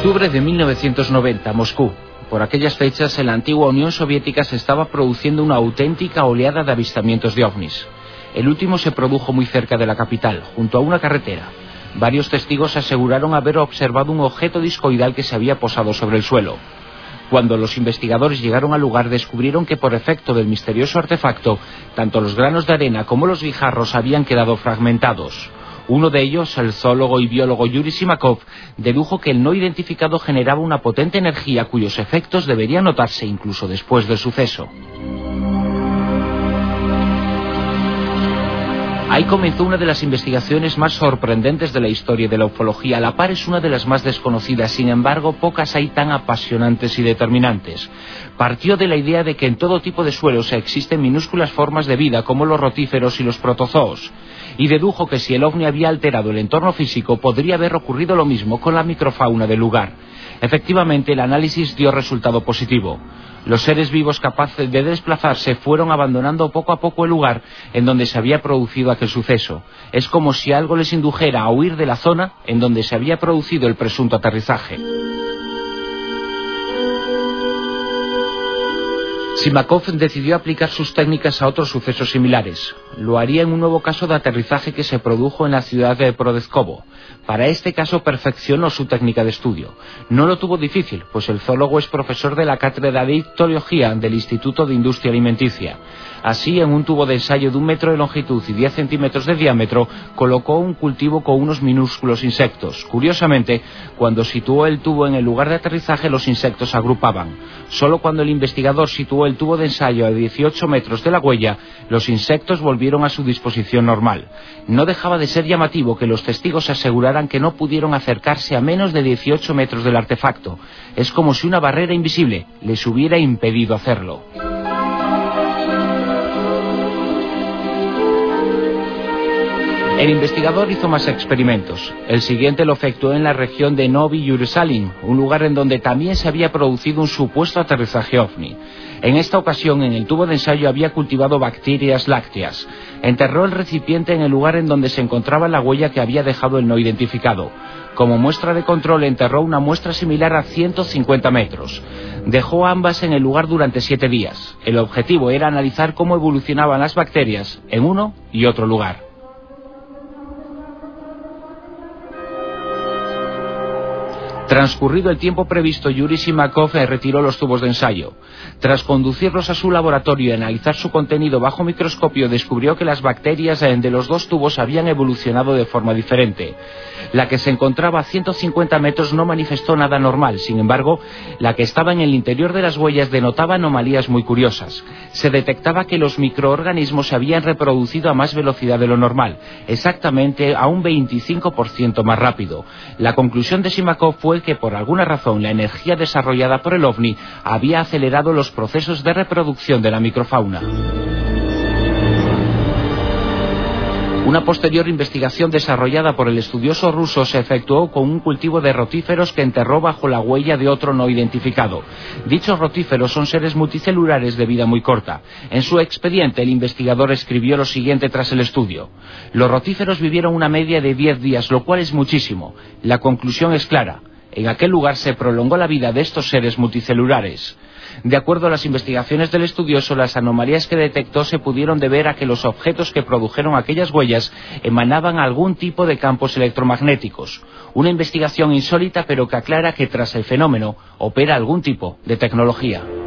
Octubre de 1990, Moscú. Por aquellas fechas, en la antigua Unión Soviética se estaba produciendo una auténtica oleada de avistamientos de ovnis. El último se produjo muy cerca de la capital, junto a una carretera. Varios testigos aseguraron haber observado un objeto discoidal que se había posado sobre el suelo. Cuando los investigadores llegaron al lugar descubrieron que por efecto del misterioso artefacto, tanto los granos de arena como los guijarros habían quedado fragmentados. Uno de ellos, el zoólogo y biólogo Yuri Simakov, dedujo que el no identificado generaba una potente energía cuyos efectos deberían notarse incluso después del suceso. Ahí comenzó una de las investigaciones más sorprendentes de la historia de la ufología. La par es una de las más desconocidas, sin embargo, pocas hay tan apasionantes y determinantes. Partió de la idea de que en todo tipo de suelos existen minúsculas formas de vida, como los rotíferos y los protozoos, y dedujo que si el ovni había alterado el entorno físico, podría haber ocurrido lo mismo con la microfauna del lugar. Efectivamente, el análisis dio resultado positivo. Los seres vivos capaces de desplazarse fueron abandonando poco a poco el lugar en donde se había producido aquel suceso. Es como si algo les indujera a huir de la zona en donde se había producido el presunto aterrizaje. Simakov decidió aplicar sus técnicas a otros sucesos similares. Lo haría en un nuevo caso de aterrizaje que se produjo en la ciudad de Prodezkovo. Para este caso perfeccionó su técnica de estudio. No lo tuvo difícil, pues el zoólogo es profesor de la cátedra de ictiología del Instituto de Industria Alimenticia. Así, en un tubo de ensayo de un metro de longitud y 10 centímetros de diámetro, colocó un cultivo con unos minúsculos insectos. Curiosamente, cuando situó el tubo en el lugar de aterrizaje, los insectos agrupaban. Solo cuando el investigador situó el tubo de ensayo a 18 metros de la huella, los insectos volvieron a su disposición normal. No dejaba de ser llamativo que los testigos aseguraran que no pudieron acercarse a menos de 18 metros del artefacto. Es como si una barrera invisible les hubiera impedido hacerlo. El investigador hizo más experimentos. El siguiente lo efectuó en la región de Novi Jerusalem, un lugar en donde también se había producido un supuesto aterrizaje ovni. En esta ocasión, en el tubo de ensayo había cultivado bacterias lácteas. Enterró el recipiente en el lugar en donde se encontraba la huella que había dejado el no identificado. Como muestra de control, enterró una muestra similar a 150 metros. Dejó ambas en el lugar durante siete días. El objetivo era analizar cómo evolucionaban las bacterias en uno y otro lugar. Transcurrido el tiempo previsto, Yuri Simakov retiró los tubos de ensayo. Tras conducirlos a su laboratorio y analizar su contenido bajo microscopio, descubrió que las bacterias de los dos tubos habían evolucionado de forma diferente. La que se encontraba a 150 metros no manifestó nada normal, sin embargo, la que estaba en el interior de las huellas denotaba anomalías muy curiosas. Se detectaba que los microorganismos se habían reproducido a más velocidad de lo normal, exactamente a un 25% más rápido. La conclusión de Simakov que por alguna razón la energía desarrollada por el ovni había acelerado los procesos de reproducción de la microfauna. Una posterior investigación desarrollada por el estudioso ruso se efectuó con un cultivo de rotíferos que enterró bajo la huella de otro no identificado. Dichos rotíferos son seres multicelulares de vida muy corta. En su expediente, el investigador escribió lo siguiente tras el estudio. Los rotíferos vivieron una media de 10 días, lo cual es muchísimo. La conclusión es clara. En aquel lugar se prolongó la vida de estos seres multicelulares. De acuerdo a las investigaciones del estudioso, las anomalías que detectó se pudieron deber a que los objetos que produjeron aquellas huellas emanaban algún tipo de campos electromagnéticos. Una investigación insólita pero que aclara que tras el fenómeno opera algún tipo de tecnología.